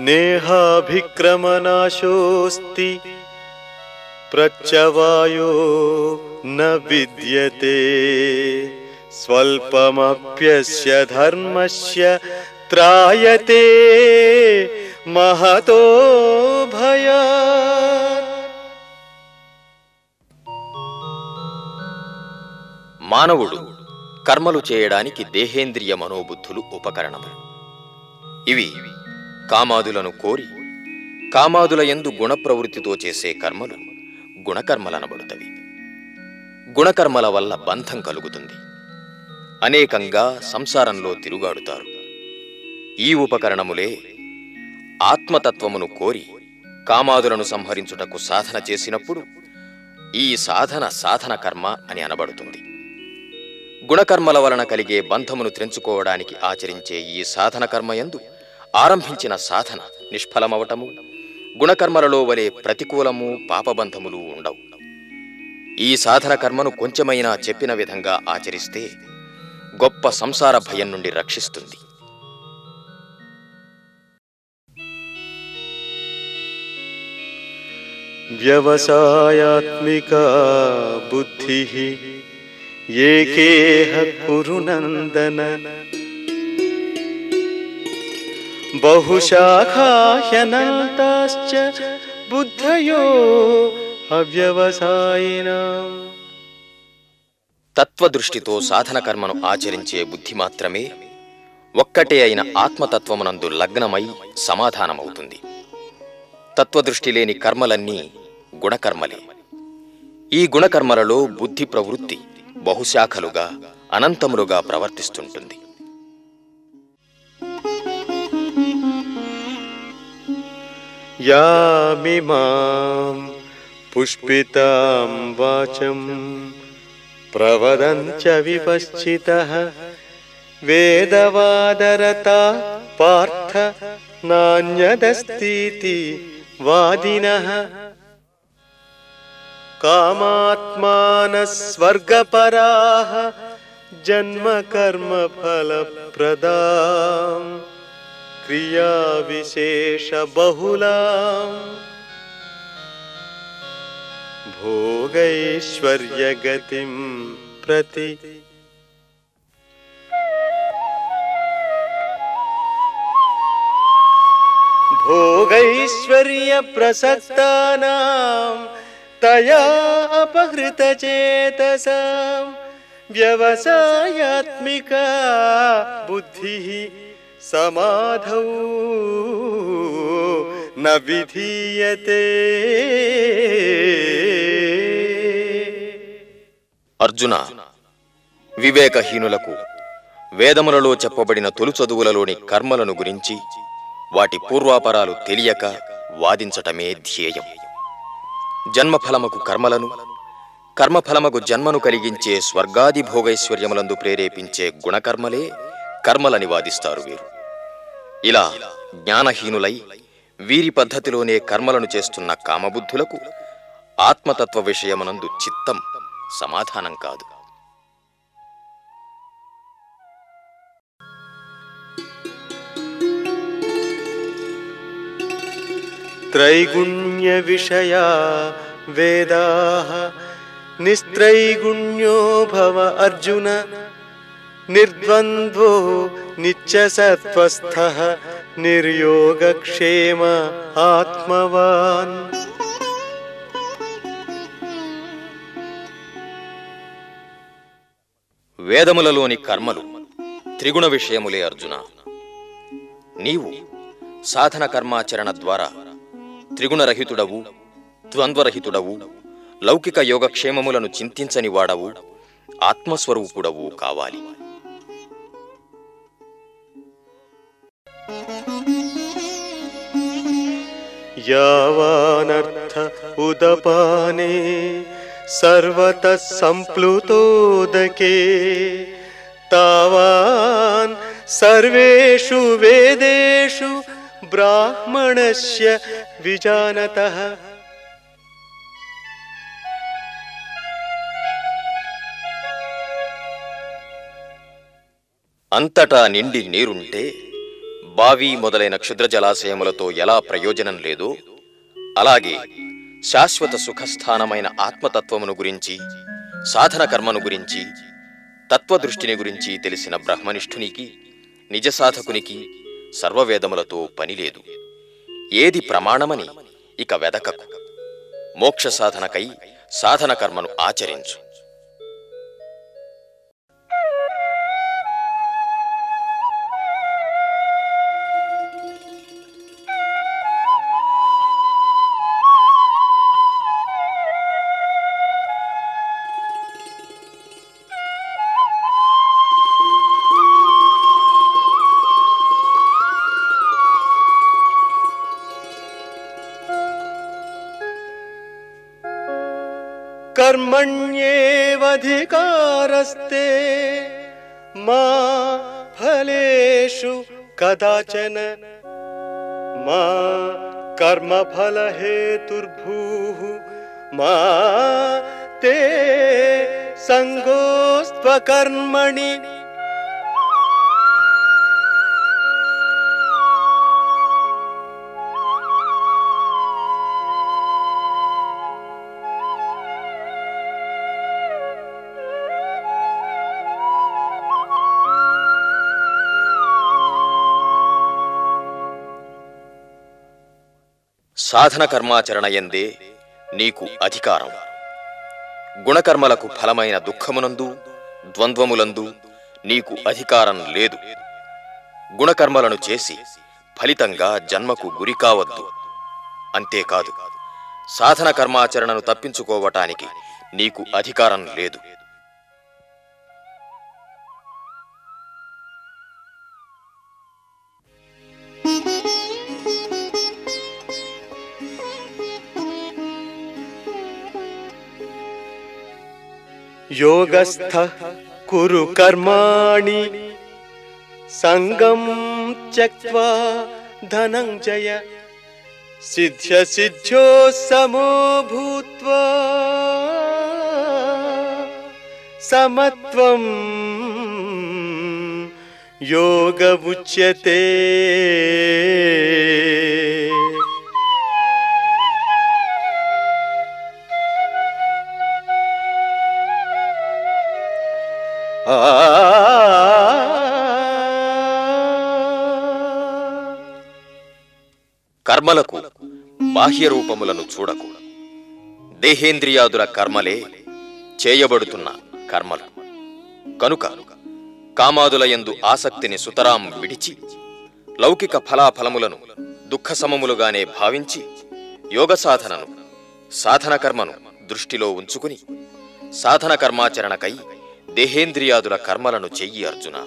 नेहाभिक्रमनाशोऽस्ति प्रत्यवायो न विद्यते स्वल्पमप्यस्य धर्मस्य त्रायते महतो भयात् మానవుడు కర్మలు చేయడానికి దేహేంద్రియ మనోబుద్ధులు ఉపకరణములు ఇవి కామాదులను కోరి కామాదుల యందు గుణప్రవృత్తితో చేసే కర్మలు గుణకర్మలనబడుతవి. గుణకర్మల వల్ల బంధం కలుగుతుంది. అనేకంగా సంసారంలో తిరుగాడుతారు. ఈ ఉపకరణములే ఆత్మతత్వమును కోరి కామాదులను సంహరించుటకు సాధన చేసినప్పుడు ఈ సాధన సాధన కర్మ అని అనబడుతుంది. గుణకర్మల వలన కలిగే బంధమును త్రెంచుకోవడానికి ఆచరించే ఈ సాధన కర్మయందు ఆరంభించిన సాధన నిష్ఫలమవటము గుణకర్మలలో వలె ప్రతికూలము పాపబంధములు ఉండవు. ఈ సాధన కర్మను కొంచెమైనా చెప్పిన విధంగా ఆచరిస్తే గొప్ప సంసార భయం నుండి రక్షిస్తుంది. వ్యవసాయాత్మిక బుద్ధి ఏకేహ కురునందన బహుశాఖా బుద్ధయో అవ్యవసాయినా తత్వదృష్టితో సాధన కర్మను ఆచరించే బుద్ధి మాత్రమే ఒక్కటే అయిన ఆత్మతత్వమునందు లగ్నమై సమాధానమవుతుంది. తత్వదృష్టి లేని కర్మలన్నీ గుణకర్మలే. ఈ గుణకర్మలలో బుద్ధి ప్రవృత్తి బహుశాఖలుగా అనంతములుగా ప్రవర్తిస్తుంటుంది. यामिमां पुष्पितां वाचं प्रवदञ्च विपश्चितः वेदवादरता पार्थ नान्यदस्तीति वादिनः कामात्मानः स्वर्गपराः जन्मकर्मफलप्रदाम् क्रियाविशेषबहुलाम् भोगैश्वर्यगतिं प्रति। भोगैश्वर्यप्रसक्तानां तया अपहृतचेतसां। व्यवसायात्मिका बुद्धिः समाधौ न विधीयते అర్జున వివేకహీనులకు వేదములలో చెప్పబడిన తొలి చదువులలోని కర్మలను గురించి వాటి పూర్వాపరాలు తెలియక వాదించటమే ధ్యేయం జన్మఫలముకు కర్మలను కర్మఫలముకు జన్మను కలిగించే స్వర్గాది భోగైశ్వర్యములందు ప్రేరేపించే గుణకర్మలే కర్మలని వాదిస్తారు వీరు ఇలా జ్ఞానహీనులై వీరి పద్ధతిలోనే కర్మలను చేస్తున్న కామబుద్ధులకు ఆత్మతత్వ విషయమునందు చిత్తం సమాధానం కాదు त्रैगुण्यविषया वेदाः निस्त्रैगुण्यो भव अर्जुन నిర్ద్వంద్వో నిత్యసత్వస్థ నిర్యోగక్షేమ ఆత్మవాన్ వేదములలోని కర్మలు త్రిగుణ విషయములే అర్జున. నీవు సాధన కర్మాచరణ ద్వారా త్రిగుణరహితుడవు ద్వంద్వరహితుడవు లౌకిక యోగక్షేమములను చింతించని వాడవు ఆత్మస్వరూపుడవు కావాలి. यावानर्थ उदपाने सर्वतः सम्प्लुतोदके तावान् सर्वेषु वेदेषु ब्राह्मणस्य विजानतः అంతటా నిండి నీరుంటే బావి మొదలైన క్షుద్ర జలాశయములతో ఎలా ప్రయోజనం లేదో? అలాగే శాశ్వత సుఖస్థానమైన ఆత్మతత్వమును గురించి సాధన కర్మను గురించి తత్వదృష్టిని గురించి తెలిసిన బ్రహ్మనిష్ఠునికి నిజ సాధకునికి సర్వవేదములతో పనిలేదు ఏది ప్రమాణమని ఇక వెదకకు. మోక్ష సాధనకై సాధన కర్మను ఆచరించు. कर्मण्येवधिकारस्ते मा फलेषु कदाचन मा कर्मफलहेतुर्भूः मा ते सङ्गोस्त्वकर्मणि సాధన కర్మాచరణ ఎందే నీకు అధికారం. గుణకర్మలకు ఫలమైన దుఃఖమునందు ద్వంద్వములందు నీకు అధికారం లేదు. గుణకర్మలను చేసి ఫలితంగా జన్మకు గురి కావద్దు. అంతేకాదు సాధన కర్మాచరణను తప్పించుకోవటానికి నీకు అధికారం లేదు. योगस्थः कुरु कर्माणि। सङ्गं त्यक्त्वा धनञ्जय सिद्ध्यसिद्ध्यो समो भूत्वा। समत्वं उच्यते కర్మలకు బాహ్య రూపములను చూడకు. దేహేంద్రియాదుల కర్మలే చేయబడుతున్న కర్మలు. కనుక కామాదులయందు ఆసక్తిని సుతరాం విడిచి లౌకిక ఫలాఫలములను దుఃఖ సమములుగానే భావించి యోగ సాధనను సాధన కర్మను దృష్టిలో ఉంచుకుని సాధన కర్మాచరణకై దేహేంద్రియాదుల కర్మలను చెయ్యి అర్జున.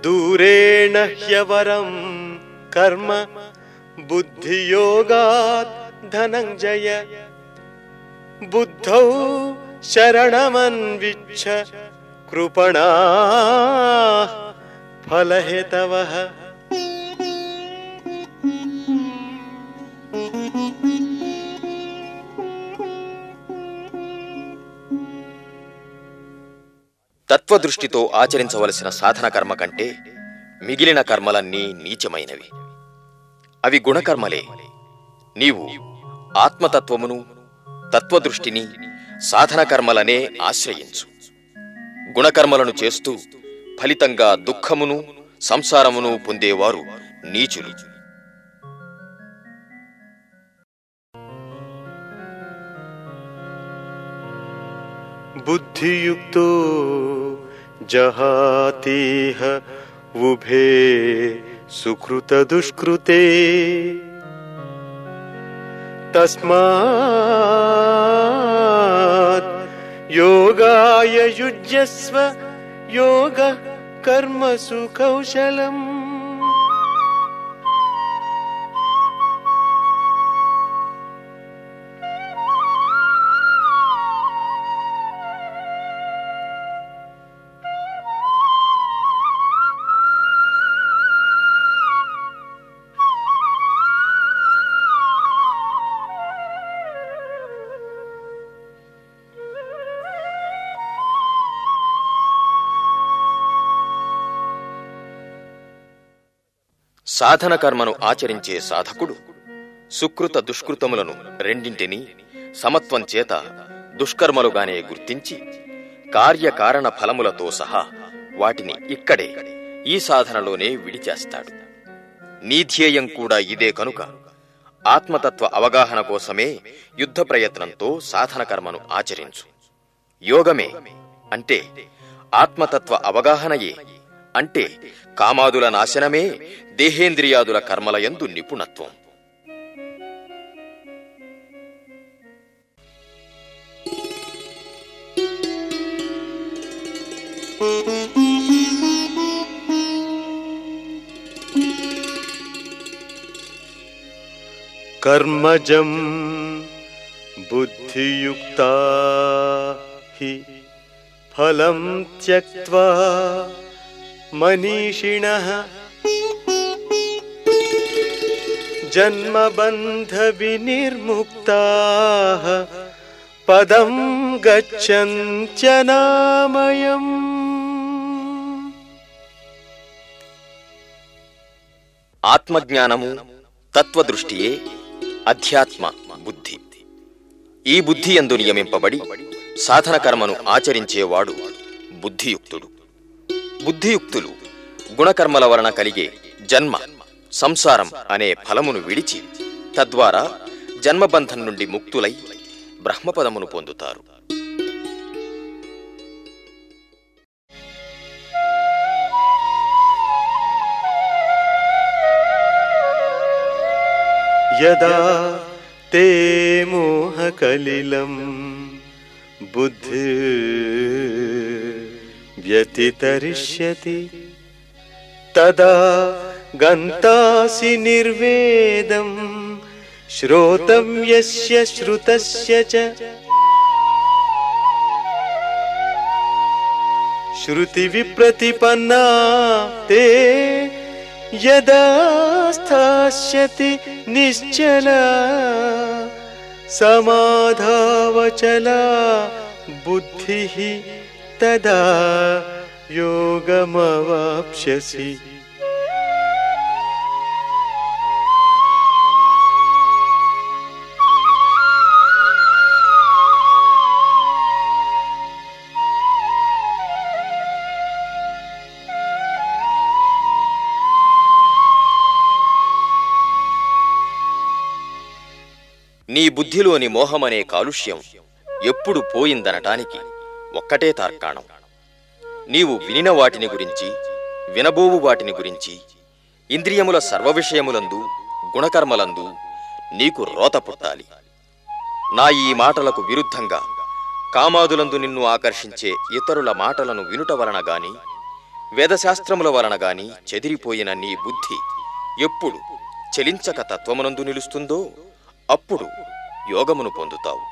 దూరేణ హ్యవరం కర్మ బుద్ధియోగాత్ ధనంజయ. బుద్ధౌ శరణమన్విచ్చ కృపణా. फलहेतवः తత్వదృష్టితో ఆచరించవలసిన సాధన కర్మ కంటే మిగిలిన కర్మలన్నీ నీచమైనవి అవి గుణకర్మలే నీవు ఆత్మతత్వమును తత్వదృష్టిని సాధన కర్మలనే ఆశ్రయించు గుణకర్మలను చేస్తూ ఫలితంగా దుఃఖమును సంసారమును పొందేవారు నీచులు. బుద్ధియుక్తో జహాతీహ ఉభే సుకృతదుష్కృతే. తస్మాత్ యోగాయ యుజ్యస్వ योगः कर्मसु कौशलम् సాధన కర్మను ఆచరించే సాధకుడు. సుకృత దుష్కృతములను రెండింటినీ సమత్వం చేత దుష్కర్మలుగానే గుర్తించి కార్యకారణ ఫలములతో సహా వాటిని ఇక్కడే ఈ సాధనలోనే విడిచేస్తాడు. నీ ధ్యేయం కూడా ఇదే కనుక. ఆత్మతత్వ అవగాహన కోసమే యుద్ధ ప్రయత్నంతో సాధన కర్మను ఆచరించు. యోగమే అంటే ఆత్మతత్వ అవగాహనయే అంటే కామాదుల నాశనమే దేహేంద్రియాదుల కర్మలయందు నిపుణత్వం कर्मजं बुद्धियुक्ता हि फलं त्यक्त्वा मनीषिणः जन्मबन्धविनिर्मुक्ताः पदं गच्छन्त्यनामयम् ఆత్మజ్ఞానము తత్వదృష్టియే అధ్యాత్మ బుద్ధి ఈ బుద్ధి ఎందు నియమింపబడి సాధన కర్మను ఆచరించేవాడు బుద్ధియుక్తుడు బుద్ధియుక్తులు గుణకర్మల వలన కలిగే జన్మ సంసారం అనే ఫలమును విడిచి తద్వారా జన్మబంధం నుండి ముక్తులై బ్రహ్మపదమును పొందుతారు. యదా తే మోహకలిలం బుద్ధి बुद्धिर्व्यतितरिष्यति तदा गन्तासि निर्वेदं श्रोतव्यस्य श्रुतस्य च। श्रुतिविप्रतिपन्ना ते यदा स्थास्यति निश्चला समाधावचला बुद्धिः तदा योगमवाप्स्यसि నీ బుద్ధిలోని మోహమనే కాలుష్యం ఎప్పుడు పోయిందనటానికి ఒక్కటే తార్కాణం. నీవు వినిన వాటిని గురించి వినబోవు వాటిని గురించి ఇంద్రియముల సర్వ విషయములందు గుణకర్మలందు నీకు రోత పుట్టాలి నా ఈ మాటలకు విరుద్ధంగా కామాదులందు నిన్ను ఆకర్షించే ఇతరుల మాటలను వినుట వలన గాని వేదశాస్త్రముల వలన గాని చెదిరిపోయిన నీ బుద్ధి ఎప్పుడు చలించక తత్వమునందు నిలుస్తుందో అప్పుడు యోగమును పొందుతావు.